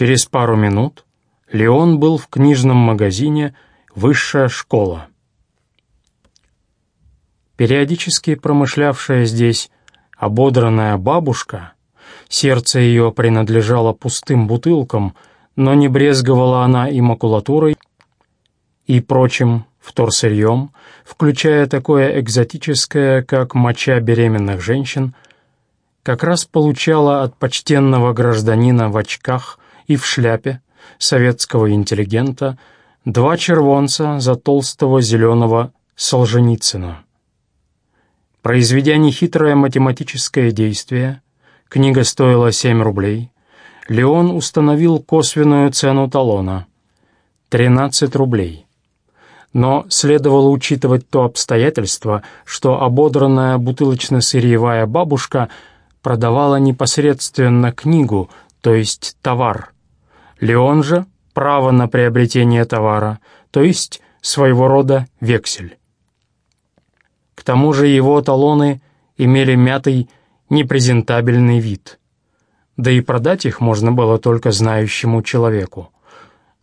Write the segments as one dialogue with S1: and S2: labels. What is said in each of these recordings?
S1: Через пару минут Леон был в книжном магазине «Высшая школа». Периодически промышлявшая здесь ободранная бабушка, сердце ее принадлежало пустым бутылкам, но не брезговала она и макулатурой, и прочим вторсырьем, включая такое экзотическое, как моча беременных женщин, как раз получала от почтенного гражданина в очках и в шляпе советского интеллигента два червонца за толстого зеленого Солженицына. Произведя нехитрое математическое действие, книга стоила 7 рублей, Леон установил косвенную цену талона — 13 рублей. Но следовало учитывать то обстоятельство, что ободранная бутылочно-сырьевая бабушка продавала непосредственно книгу, то есть товар. Леон же — право на приобретение товара, то есть своего рода вексель. К тому же его талоны имели мятый, непрезентабельный вид. Да и продать их можно было только знающему человеку.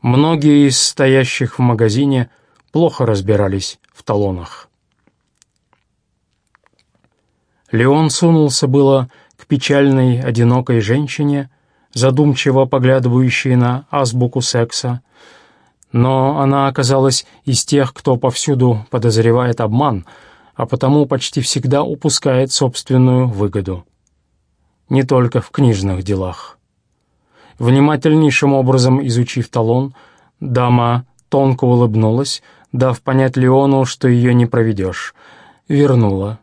S1: Многие из стоящих в магазине – плохо разбирались в талонах. Леон сунулся было к печальной, одинокой женщине, задумчиво поглядывающей на азбуку секса, но она оказалась из тех, кто повсюду подозревает обман, а потому почти всегда упускает собственную выгоду. Не только в книжных делах. Внимательнейшим образом изучив талон, дама тонко улыбнулась, дав понять Леону, что ее не проведешь. Вернула.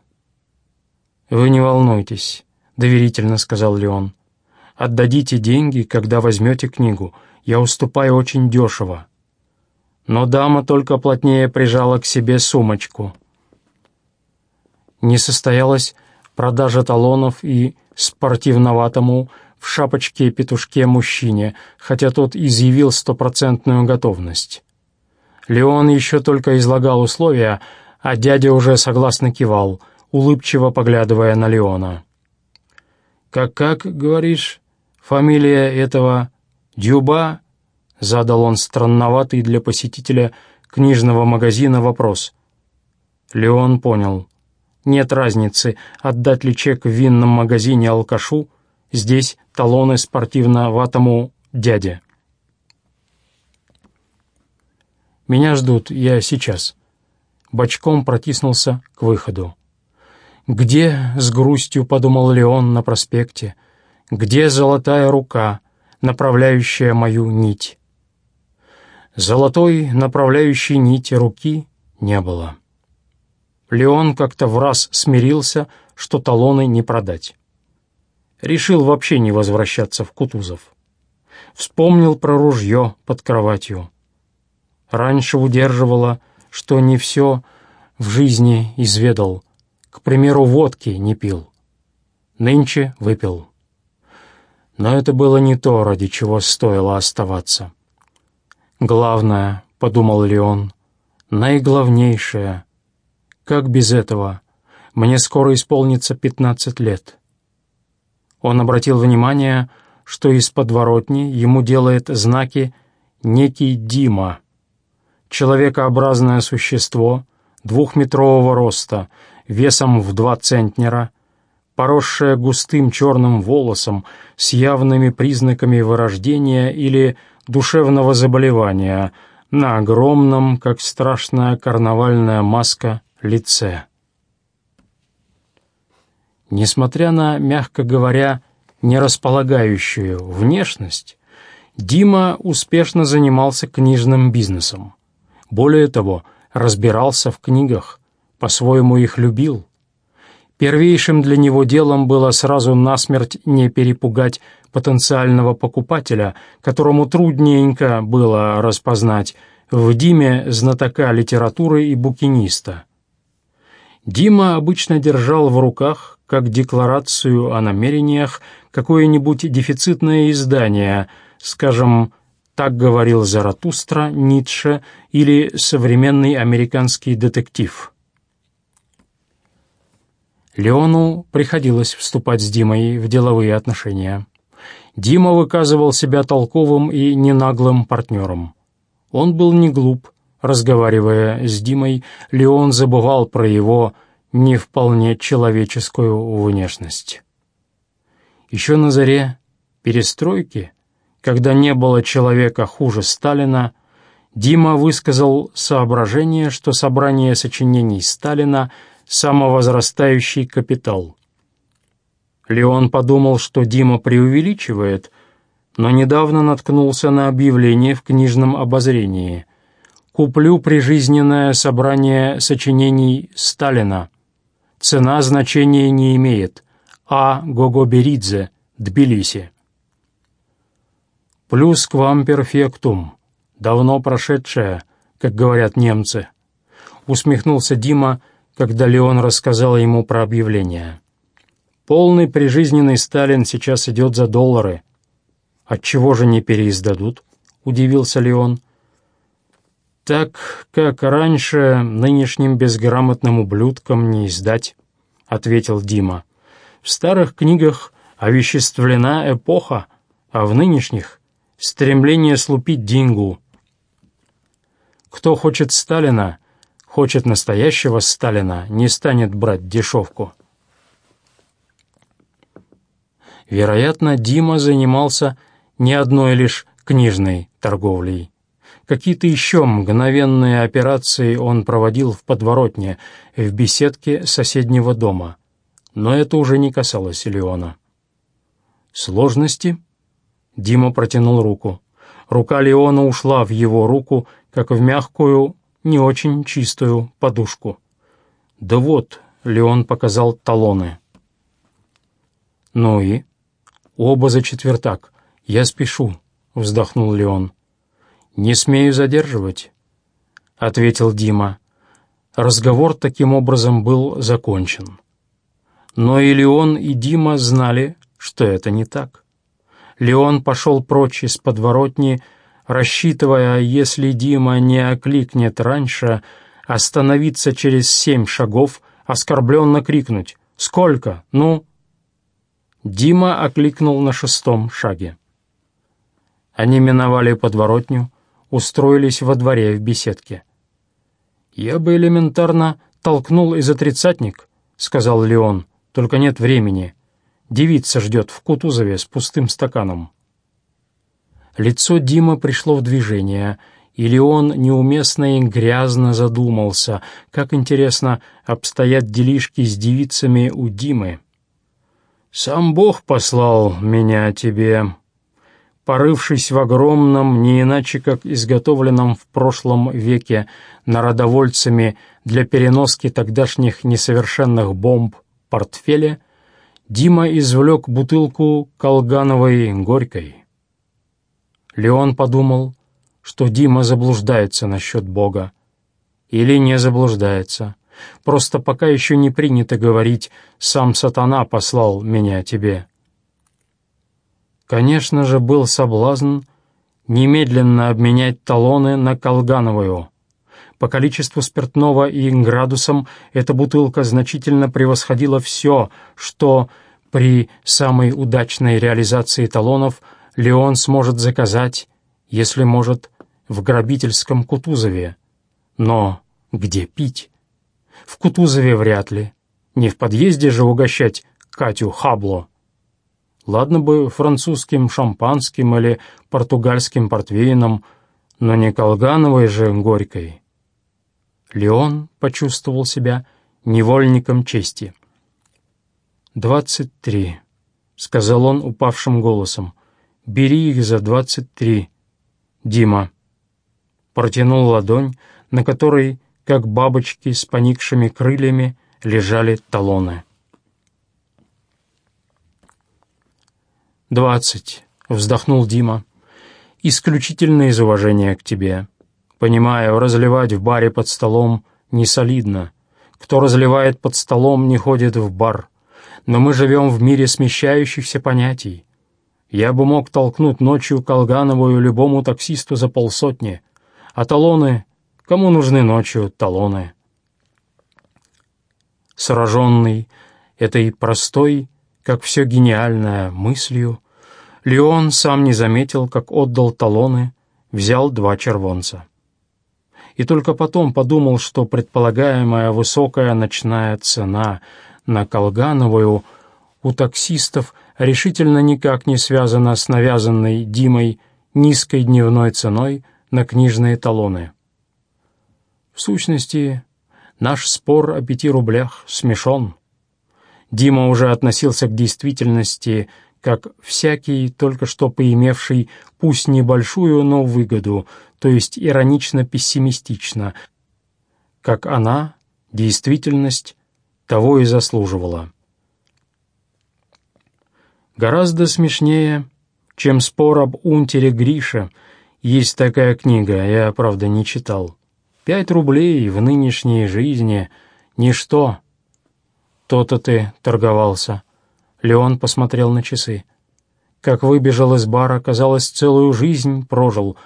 S1: «Вы не волнуйтесь», — доверительно сказал Леон. «Отдадите деньги, когда возьмете книгу. Я уступаю очень дешево». Но дама только плотнее прижала к себе сумочку. Не состоялась продажа талонов и спортивноватому в шапочке и петушке мужчине, хотя тот изъявил стопроцентную готовность. Леон еще только излагал условия, а дядя уже согласно кивал, улыбчиво поглядывая на Леона. «Как-как, говоришь, фамилия этого Дюба?» — задал он странноватый для посетителя книжного магазина вопрос. Леон понял. Нет разницы, отдать ли чек в винном магазине алкашу, здесь талоны спортивно-ватому дяде. «Меня ждут, я сейчас». Бочком протиснулся к выходу. «Где, — с грустью подумал Леон на проспекте, — где золотая рука, направляющая мою нить?» Золотой, направляющей нити руки не было. Леон как-то в раз смирился, что талоны не продать. Решил вообще не возвращаться в Кутузов. Вспомнил про ружье под кроватью. Раньше удерживала, что не все в жизни изведал. К примеру, водки не пил. Нынче выпил. Но это было не то, ради чего стоило оставаться. «Главное», — подумал Леон, — «наиглавнейшее. Как без этого? Мне скоро исполнится пятнадцать лет». Он обратил внимание, что из подворотни ему делает знаки некий Дима — человекообразное существо двухметрового роста, весом в два центнера, поросшее густым черным волосом с явными признаками вырождения или душевного заболевания на огромном, как страшная карнавальная маска, лице. Несмотря на, мягко говоря, нерасполагающую внешность, Дима успешно занимался книжным бизнесом. Более того, разбирался в книгах, по-своему их любил. Первейшим для него делом было сразу насмерть не перепугать потенциального покупателя, которому трудненько было распознать в Диме знатока литературы и букиниста. Дима обычно держал в руках, как декларацию о намерениях, какое-нибудь дефицитное издание, скажем, так говорил Заратустра, Ницше или современный американский детектив. Леону приходилось вступать с Димой в деловые отношения. Дима выказывал себя толковым и ненаглым партнером. Он был не глуп. Разговаривая с Димой, Леон забывал про его не вполне человеческую внешность. Еще на заре перестройки, когда не было человека хуже Сталина, Дима высказал соображение, что собрание сочинений Сталина — самовозрастающий капитал. Леон подумал, что Дима преувеличивает, но недавно наткнулся на объявление в книжном обозрении. «Куплю прижизненное собрание сочинений Сталина. Цена значения не имеет. А. Гогоберидзе, Тбилиси». «Плюс к вам перфектум», давно прошедшее, как говорят немцы», — усмехнулся Дима, когда Леон рассказал ему про объявление. «Полный прижизненный Сталин сейчас идет за доллары». «Отчего же не переиздадут?» — удивился Леон. «Так, как раньше, нынешним безграмотным ублюдкам не издать», — ответил Дима. «В старых книгах овеществлена эпоха, а в нынешних — стремление слупить деньгу». Кто хочет Сталина, хочет настоящего Сталина, не станет брать дешевку. Вероятно, Дима занимался не одной лишь книжной торговлей. Какие-то еще мгновенные операции он проводил в подворотне, в беседке соседнего дома. Но это уже не касалось Леона. «Сложности?» Дима протянул руку. Рука Леона ушла в его руку, как в мягкую, не очень чистую подушку. «Да вот», — Леон показал талоны. «Ну и?» «Оба за четвертак. Я спешу», — вздохнул Леон. «Не смею задерживать», — ответил Дима. Разговор таким образом был закончен. Но и Леон, и Дима знали, что это не так. Леон пошел прочь из подворотни, рассчитывая, если Дима не окликнет раньше, остановиться через семь шагов, оскорбленно крикнуть «Сколько? Ну?» Дима окликнул на шестом шаге. Они миновали подворотню, устроились во дворе в беседке. «Я бы элементарно толкнул из отрицатник», — сказал Леон, — «только нет времени. Девица ждет в Кутузове с пустым стаканом». Лицо Дима пришло в движение, или он неуместно и грязно задумался, как, интересно, обстоят делишки с девицами у Димы. «Сам Бог послал меня тебе», порывшись в огромном, не иначе как изготовленном в прошлом веке народовольцами для переноски тогдашних несовершенных бомб портфеле, Дима извлек бутылку колгановой горькой. Леон подумал, что Дима заблуждается насчет Бога. Или не заблуждается. Просто пока еще не принято говорить «сам сатана послал меня тебе». Конечно же, был соблазн немедленно обменять талоны на колгановую. По количеству спиртного и градусам эта бутылка значительно превосходила все, что при самой удачной реализации талонов – Леон сможет заказать, если может, в грабительском Кутузове. Но где пить? В Кутузове вряд ли. Не в подъезде же угощать Катю Хабло. Ладно бы французским шампанским или португальским портвейном, но не колгановой же горькой. Леон почувствовал себя невольником чести. «Двадцать три», — сказал он упавшим голосом. Бери их за двадцать три. Дима. Протянул ладонь, на которой, как бабочки с поникшими крыльями, лежали талоны. «Двадцать», — вздохнул Дима. «Исключительно из уважения к тебе. Понимаю, разливать в баре под столом не солидно. Кто разливает под столом, не ходит в бар. Но мы живем в мире смещающихся понятий. Я бы мог толкнуть ночью Колгановую любому таксисту за полсотни. А талоны... Кому нужны ночью талоны? Сраженный этой простой, как все гениальное, мыслью, Леон сам не заметил, как отдал талоны, взял два червонца. И только потом подумал, что предполагаемая высокая ночная цена на Колгановую у таксистов решительно никак не связана с навязанной Димой низкой дневной ценой на книжные талоны. В сущности, наш спор о пяти рублях смешон. Дима уже относился к действительности как всякий, только что поимевший, пусть небольшую, но выгоду, то есть иронично-пессимистично, как она, действительность, того и заслуживала. Гораздо смешнее, чем спор об унтере Грише, есть такая книга, я, правда, не читал. Пять рублей в нынешней жизни — ничто. То-то ты торговался. Леон посмотрел на часы. Как выбежал из бара, казалось, целую жизнь прожил,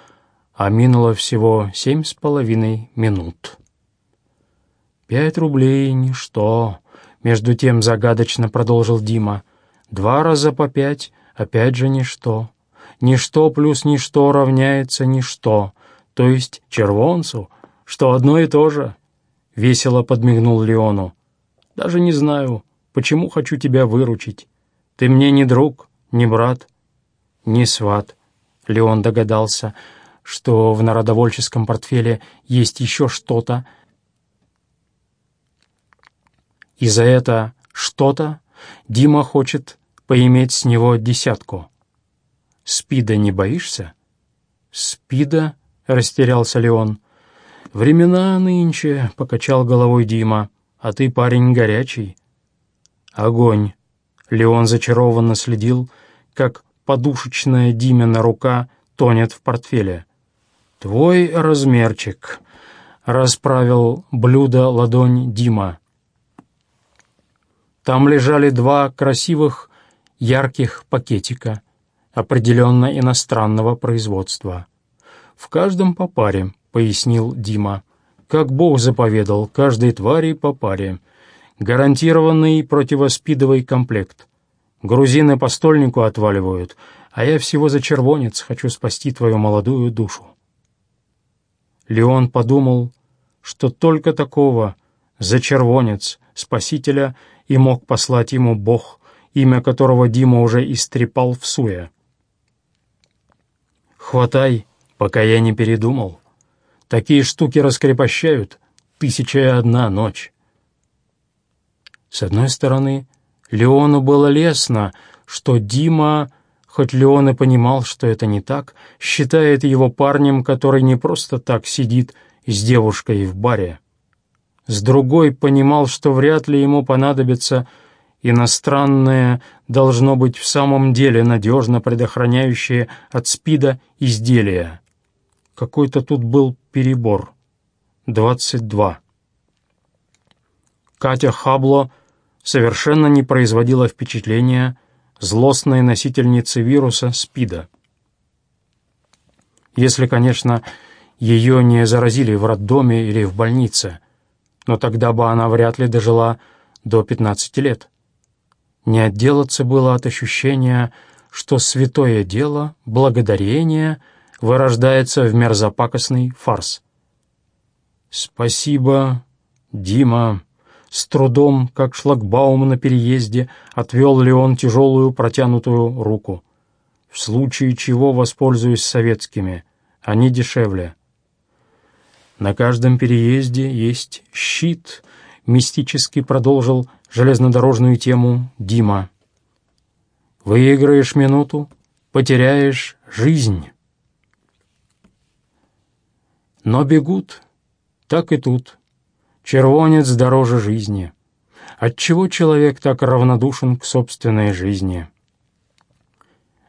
S1: а минуло всего семь с половиной минут. «Пять рублей — ничто», — между тем загадочно продолжил Дима. «Два раза по пять, опять же ничто. Ничто плюс ничто равняется ничто, то есть червонцу — что одно и то же», — весело подмигнул Леону. «Даже не знаю, почему хочу тебя выручить. Ты мне не друг, не брат, не сват». Леон догадался, что в народовольческом портфеле есть еще что-то, и за это что-то Дима хочет поиметь с него десятку. «Спида не боишься?» «Спида?» — растерялся Леон. «Времена нынче», — покачал головой Дима, — «а ты парень горячий». «Огонь!» — Леон зачарованно следил, как подушечная Димина рука тонет в портфеле. «Твой размерчик», — расправил блюдо ладонь Дима. Там лежали два красивых, ярких пакетика, определенно иностранного производства. В каждом по паре, — пояснил Дима. «Как Бог заповедал, каждой твари по паре. Гарантированный противоспидовый комплект. Грузины по стольнику отваливают, а я всего за червонец хочу спасти твою молодую душу». Леон подумал, что только такого, за червонец, спасителя, и мог послать ему Бог, имя которого Дима уже истрепал в суе. «Хватай, пока я не передумал». Такие штуки раскрепощают. Тысяча и одна ночь. С одной стороны, Леону было лестно, что Дима, хоть Леон и понимал, что это не так, считает его парнем, который не просто так сидит с девушкой в баре. С другой понимал, что вряд ли ему понадобится иностранное, должно быть в самом деле надежно предохраняющее от СПИДа изделие. Какой-то тут был перебор. Двадцать два. Катя Хабло совершенно не производила впечатления злостной носительницы вируса СПИДа. Если, конечно, ее не заразили в роддоме или в больнице, но тогда бы она вряд ли дожила до 15 лет. Не отделаться было от ощущения, что святое дело, благодарение — вырождается в мерзопакостный фарс. «Спасибо, Дима», с трудом, как шлагбаум на переезде, отвел он тяжелую протянутую руку. В случае чего воспользуюсь советскими, они дешевле. На каждом переезде есть щит, мистически продолжил железнодорожную тему Дима. Выиграешь минуту, потеряешь жизнь. Но бегут, так и тут. Червонец дороже жизни. Отчего человек так равнодушен к собственной жизни?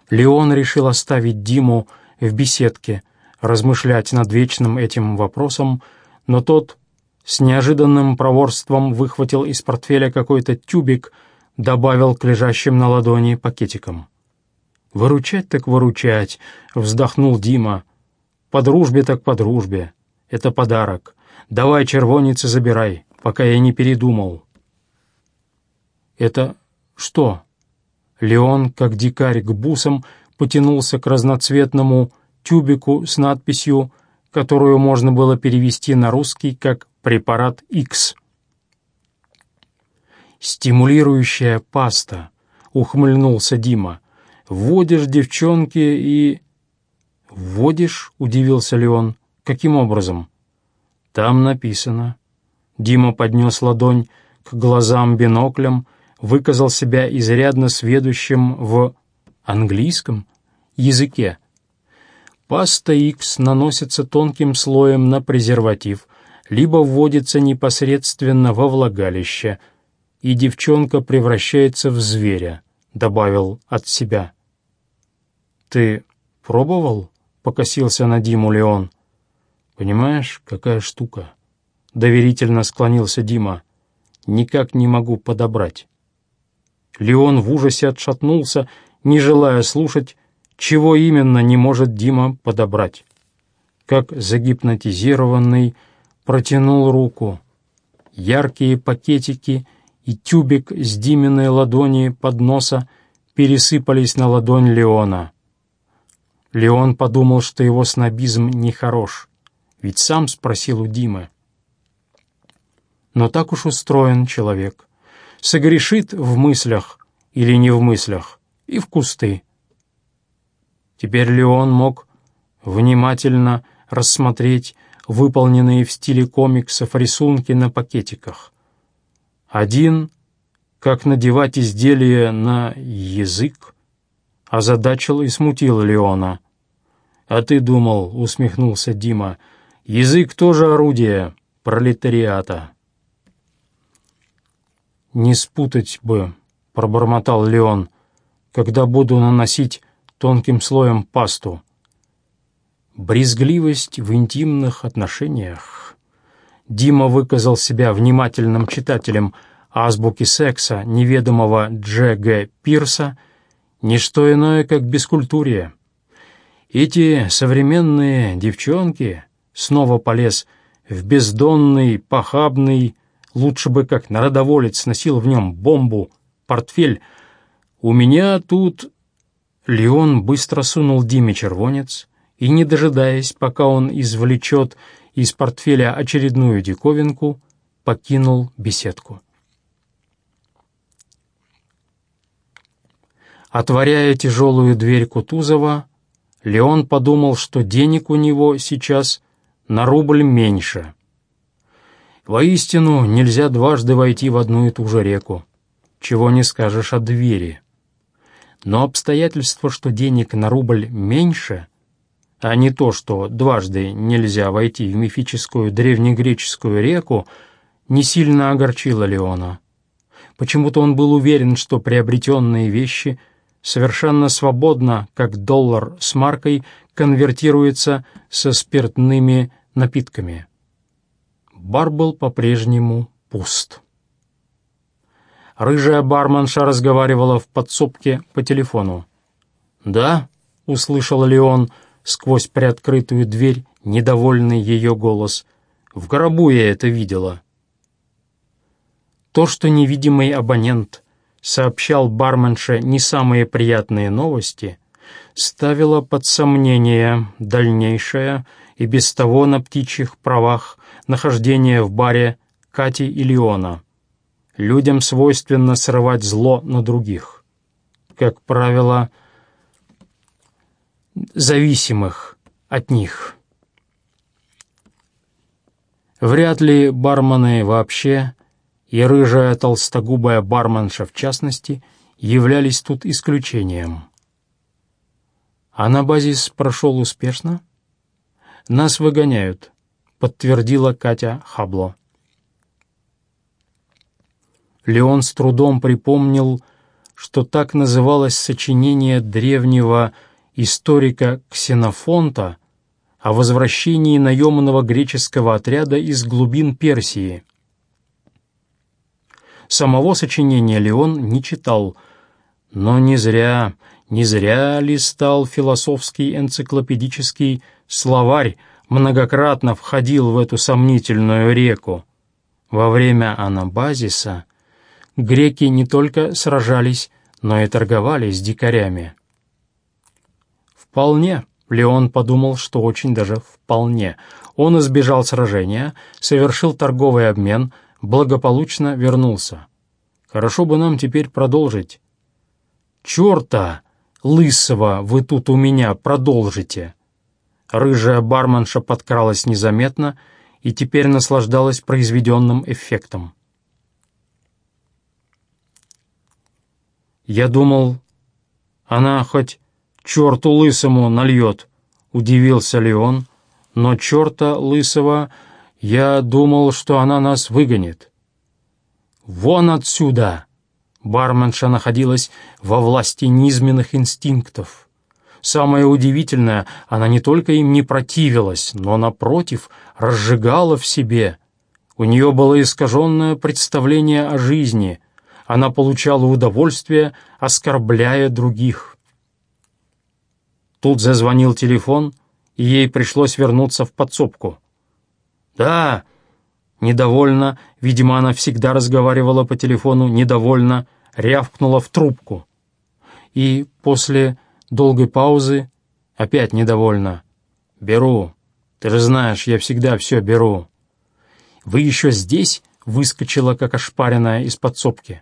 S1: Леон решил оставить Диму в беседке, размышлять над вечным этим вопросом, но тот с неожиданным проворством выхватил из портфеля какой-то тюбик, добавил к лежащим на ладони пакетикам. «Выручать так выручать», — вздохнул Дима. По дружбе так по дружбе. Это подарок. Давай, червонец, забирай, пока я не передумал. Это что? Леон, как дикарь к бусам, потянулся к разноцветному тюбику с надписью, которую можно было перевести на русский как «препарат X». «Стимулирующая паста», — ухмыльнулся Дима. «Вводишь девчонки и...» «Вводишь?» — удивился Леон. «Каким образом?» «Там написано». Дима поднес ладонь к глазам биноклем, выказал себя изрядно сведущим в английском языке. Паста X наносится тонким слоем на презерватив, либо вводится непосредственно во влагалище, и девчонка превращается в зверя, добавил от себя. «Ты пробовал?» — покосился на Диму Леон. «Понимаешь, какая штука?» — доверительно склонился Дима. «Никак не могу подобрать». Леон в ужасе отшатнулся, не желая слушать, чего именно не может Дима подобрать. Как загипнотизированный протянул руку. Яркие пакетики и тюбик с Диминой ладони под носа пересыпались на ладонь Леона. Леон подумал, что его снобизм нехорош, ведь сам спросил у Димы. Но так уж устроен человек. Согрешит в мыслях или не в мыслях, и в кусты. Теперь Леон мог внимательно рассмотреть выполненные в стиле комиксов рисунки на пакетиках. Один — как надевать изделие на язык, озадачил и смутил Леона. «А ты думал», — усмехнулся Дима, — «язык тоже орудие пролетариата». «Не спутать бы», — пробормотал Леон, — «когда буду наносить тонким слоем пасту». Брезгливость в интимных отношениях. Дима выказал себя внимательным читателем азбуки секса неведомого Дж. Г. Пирса, не что иное, как бескультурие. Эти современные девчонки снова полез в бездонный, похабный, лучше бы как народоволец носил в нем бомбу, портфель. У меня тут... Леон быстро сунул Диме червонец и, не дожидаясь, пока он извлечет из портфеля очередную диковинку, покинул беседку. Отворяя тяжелую дверь Кутузова, Леон подумал, что денег у него сейчас на рубль меньше. Воистину, нельзя дважды войти в одну и ту же реку. Чего не скажешь о двери. Но обстоятельство, что денег на рубль меньше, а не то, что дважды нельзя войти в мифическую древнегреческую реку, не сильно огорчило Леона. Почему-то он был уверен, что приобретенные вещи совершенно свободно, как доллар с маркой, конвертируется со спиртными напитками бар был по-прежнему пуст. Рыжая барменша разговаривала в подсобке по телефону. «Да?» — услышал Леон сквозь приоткрытую дверь недовольный ее голос. «В гробу я это видела». То, что невидимый абонент сообщал барменше не самые приятные новости, ставило под сомнение дальнейшее и без того на птичьих правах нахождение в баре Кати и Леона. Людям свойственно срывать зло на других. Как правило, зависимых от них. Вряд ли бармены вообще, и рыжая толстогубая барменша в частности, являлись тут исключением. А на базис прошел успешно? Нас выгоняют, подтвердила Катя Хабло. Леон с трудом припомнил, что так называлось сочинение древнего историка Ксенофонта о возвращении наемного греческого отряда из глубин Персии. Самого сочинения Леон не читал, но не зря, не зря листал философский энциклопедический словарь многократно входил в эту сомнительную реку. Во время анабазиса греки не только сражались, но и торговали с дикарями. Вполне. Леон подумал, что очень даже вполне. Он избежал сражения, совершил торговый обмен, благополучно вернулся. Хорошо бы нам теперь продолжить. «Черта! Лысого вы тут у меня продолжите!» Рыжая барменша подкралась незаметно и теперь наслаждалась произведенным эффектом. «Я думал, она хоть черту лысому нальет», — удивился Леон, «но черта лысого я думал, что она нас выгонит». «Вон отсюда!» Барменша находилась во власти низменных инстинктов. Самое удивительное, она не только им не противилась, но, напротив, разжигала в себе. У нее было искаженное представление о жизни. Она получала удовольствие, оскорбляя других. Тут зазвонил телефон, и ей пришлось вернуться в подсобку. «Да», недовольно, видимо, она всегда разговаривала по телефону, недовольно, рявкнула в трубку. И после долгой паузы опять недовольно. «Беру. Ты же знаешь, я всегда все беру». «Вы еще здесь?» — выскочила, как ошпаренная из подсобки.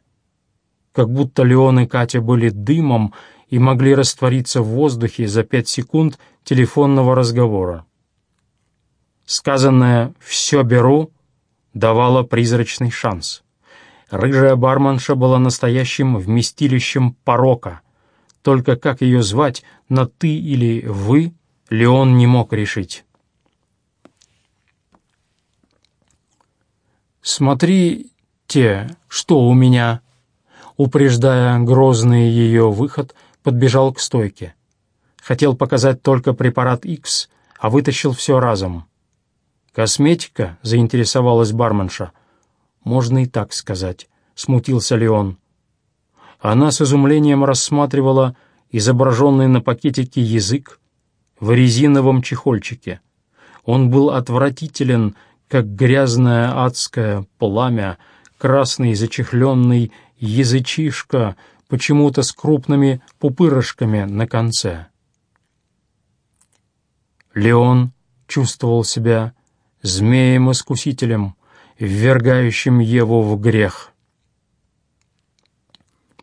S1: Как будто Леон и Катя были дымом и могли раствориться в воздухе за пять секунд телефонного разговора. Сказанное «все беру» давало призрачный шанс. Рыжая барменша была настоящим вместилищем порока — только как ее звать, на «ты» или «вы», Леон не мог решить. «Смотрите, что у меня!» Упреждая грозный ее выход, подбежал к стойке. Хотел показать только препарат X, а вытащил все разом. «Косметика?» — заинтересовалась барменша. «Можно и так сказать», — смутился Леон. Она с изумлением рассматривала изображенный на пакетике язык в резиновом чехольчике. Он был отвратителен, как грязное адское пламя, красный зачехленный язычишка, почему-то с крупными пупырышками на конце. Леон чувствовал себя змеем-искусителем, ввергающим Еву в грех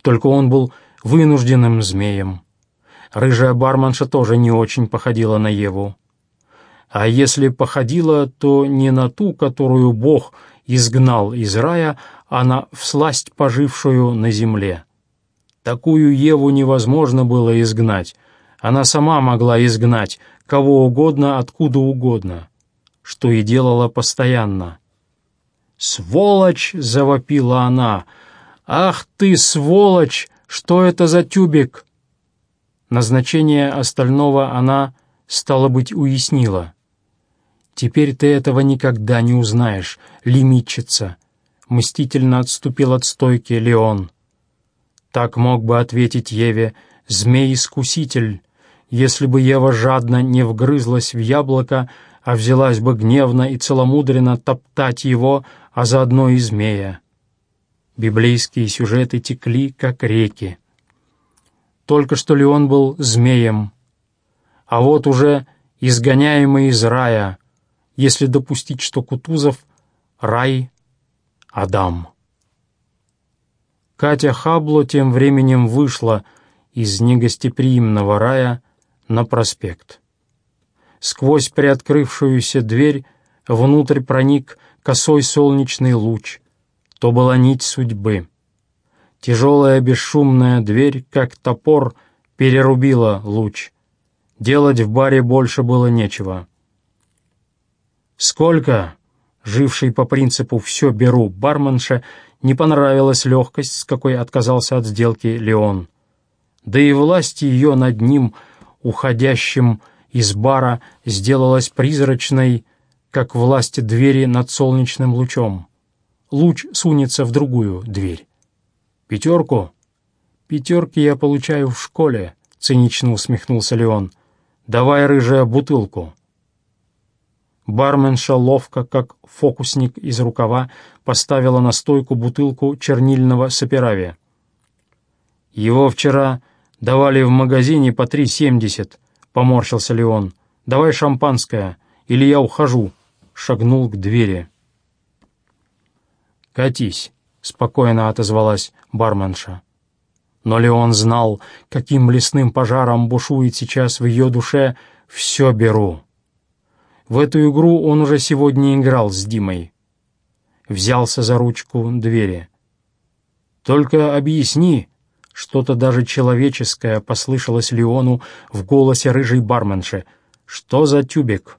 S1: только он был вынужденным змеем. Рыжая барменша тоже не очень походила на Еву. А если походила, то не на ту, которую Бог изгнал из рая, а на всласть пожившую на земле. Такую Еву невозможно было изгнать. Она сама могла изгнать кого угодно, откуда угодно, что и делала постоянно. «Сволочь!» — завопила она — «Ах ты, сволочь! Что это за тюбик?» Назначение остального она, стало быть, уяснила. «Теперь ты этого никогда не узнаешь, лимитчица!» Мстительно отступил от стойки Леон. Так мог бы ответить Еве змей-искуситель, если бы Ева жадно не вгрызлась в яблоко, а взялась бы гневно и целомудренно топтать его, а заодно и змея. Библейские сюжеты текли, как реки. Только что ли он был змеем, а вот уже изгоняемый из рая, если допустить, что Кутузов — рай Адам. Катя Хабло тем временем вышла из негостеприимного рая на проспект. Сквозь приоткрывшуюся дверь внутрь проник косой солнечный луч — то была нить судьбы. Тяжелая бесшумная дверь, как топор, перерубила луч. Делать в баре больше было нечего. «Сколько?» Живший по принципу «все беру» барменше не понравилась легкость, с какой отказался от сделки Леон. Да и власть ее над ним, уходящим из бара, сделалась призрачной, как власть двери над солнечным лучом луч сунется в другую дверь. «Пятерку?» «Пятерки я получаю в школе», — цинично усмехнулся Леон. «Давай, рыжая, бутылку». Барменша ловко, как фокусник из рукава, поставила на стойку бутылку чернильного саперавия. «Его вчера давали в магазине по три семьдесят», — поморщился Леон. «Давай шампанское, или я ухожу», — шагнул к двери. «Катись», — спокойно отозвалась барменша. Но Леон знал, каким лесным пожаром бушует сейчас в ее душе «все беру». В эту игру он уже сегодня играл с Димой. Взялся за ручку двери. «Только объясни», что-то даже человеческое послышалось Леону в голосе рыжей барменши. «Что за тюбик?»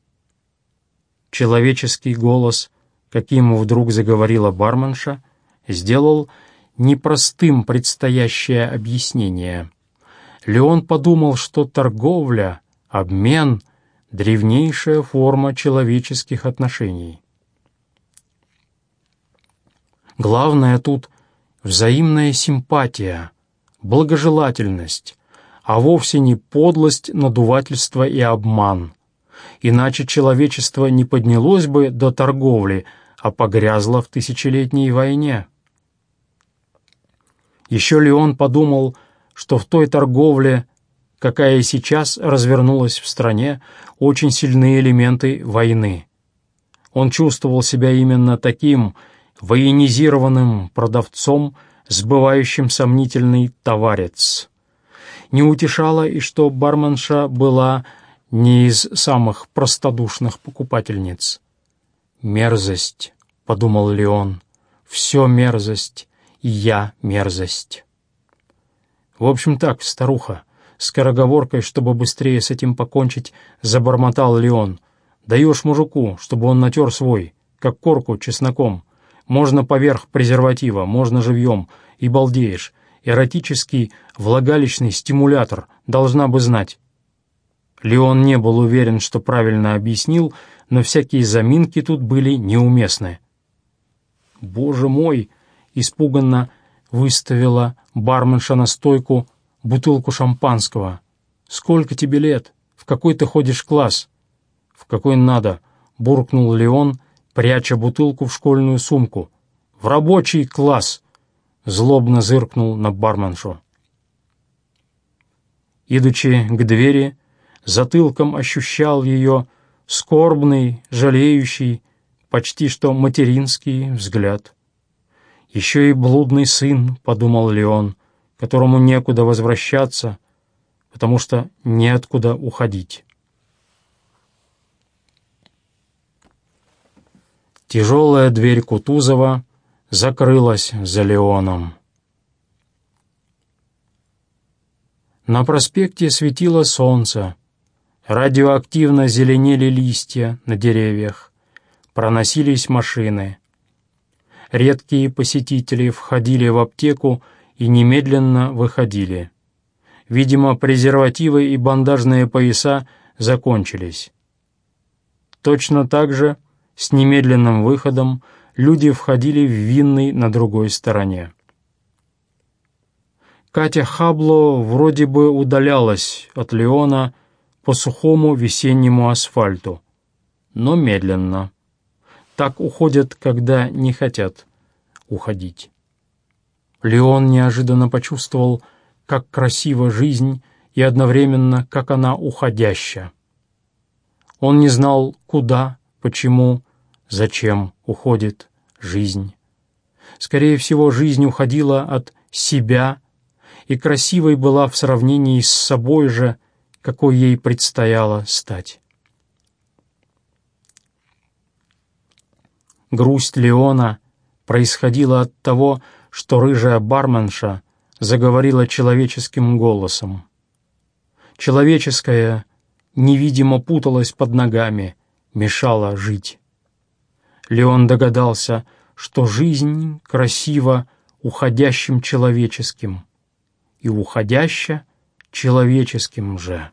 S1: Человеческий голос, каким вдруг заговорила барменша, сделал непростым предстоящее объяснение. Леон подумал, что торговля, обмен — древнейшая форма человеческих отношений. Главное тут — взаимная симпатия — благожелательность, а вовсе не подлость, надувательство и обман. Иначе человечество не поднялось бы до торговли, а погрязло в тысячелетней войне. Еще Леон подумал, что в той торговле, какая сейчас развернулась в стране, очень сильные элементы войны. Он чувствовал себя именно таким военизированным продавцом, сбывающим сомнительный товарец. Не утешало и что барменша была не из самых простодушных покупательниц. «Мерзость», — подумал Леон, — «все мерзость, и я мерзость». В общем так, старуха, скороговоркой, чтобы быстрее с этим покончить, забормотал Леон. «Даешь мужику, чтобы он натер свой, как корку чесноком. Можно поверх презерватива, можно живьем. И балдеешь. Эротический влагалищный стимулятор. Должна бы знать. Леон не был уверен, что правильно объяснил, но всякие заминки тут были неуместны. «Боже мой!» — испуганно выставила барменша на стойку бутылку шампанского. «Сколько тебе лет? В какой ты ходишь класс?» «В какой надо?» — буркнул Леон, пряча бутылку в школьную сумку. «В рабочий класс!» — злобно зыркнул на барменшу. Идучи к двери, затылком ощущал ее скорбный, жалеющий, почти что материнский взгляд. «Еще и блудный сын», — подумал Леон, которому некуда возвращаться, потому что неоткуда уходить. Тяжелая дверь Кутузова закрылась за Леоном. На проспекте светило солнце. Радиоактивно зеленели листья на деревьях. Проносились машины. Редкие посетители входили в аптеку и немедленно выходили. Видимо, презервативы и бандажные пояса закончились. Точно так же с немедленным выходом люди входили в винный на другой стороне. Катя Хабло вроде бы удалялась от Леона по сухому весеннему асфальту, но медленно. Так уходят, когда не хотят уходить. Леон неожиданно почувствовал, как красива жизнь и одновременно, как она уходящая. Он не знал, куда, почему, Зачем уходит жизнь? Скорее всего, жизнь уходила от себя и красивой была в сравнении с собой же, какой ей предстояло стать. Грусть Леона происходила от того, что рыжая барменша заговорила человеческим голосом. Человеческое невидимо путалось под ногами, мешало жить. Леон догадался, что жизнь красива уходящим человеческим, и уходяща человеческим же.